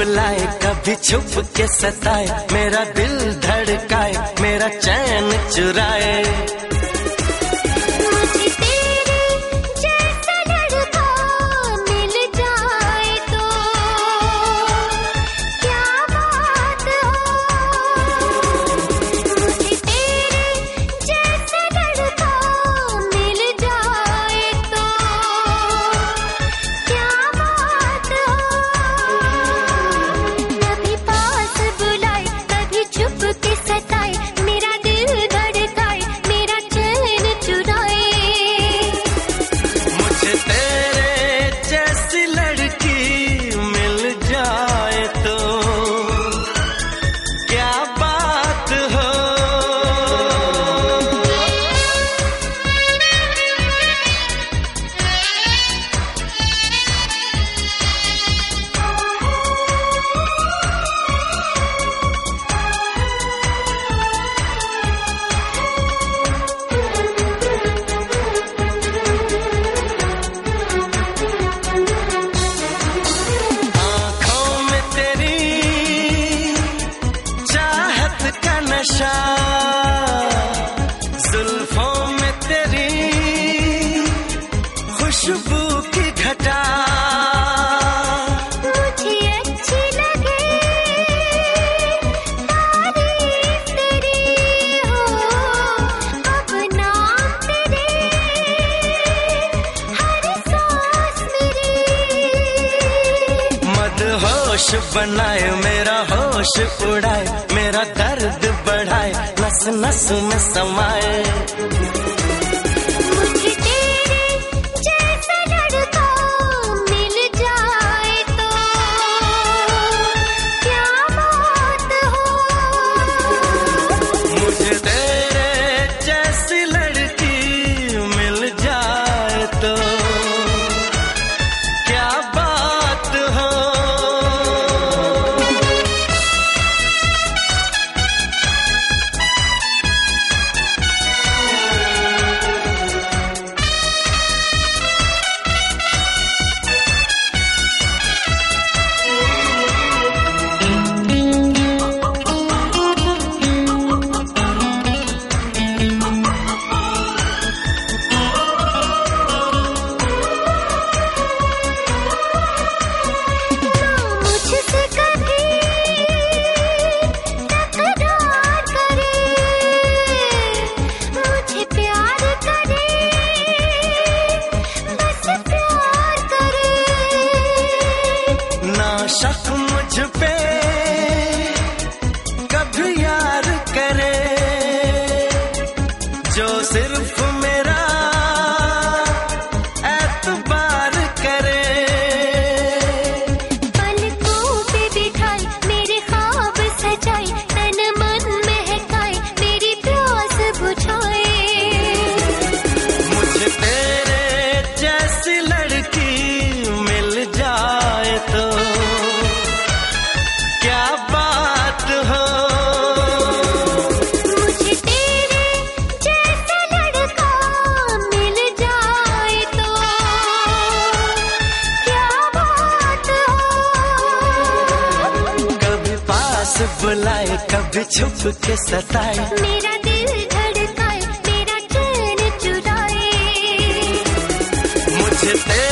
बुलाए कभी छुप के सताए मेरा दिल धड़काए मेरा चैन चुराए। खुशबू की घटा। मुझे अच्छी लगे तेरी हो अब नाम तेरे। हर सांस मेरी। मदहोश बनाए मेरा होश उड़ाए मेरा दर्द बढ़ाए नस नस में समाए। जो सिर्फ बुलाए कभी छुप के सताए। मेरा दिल धड़काए मेरा चैन चुराए। मुझे तेरे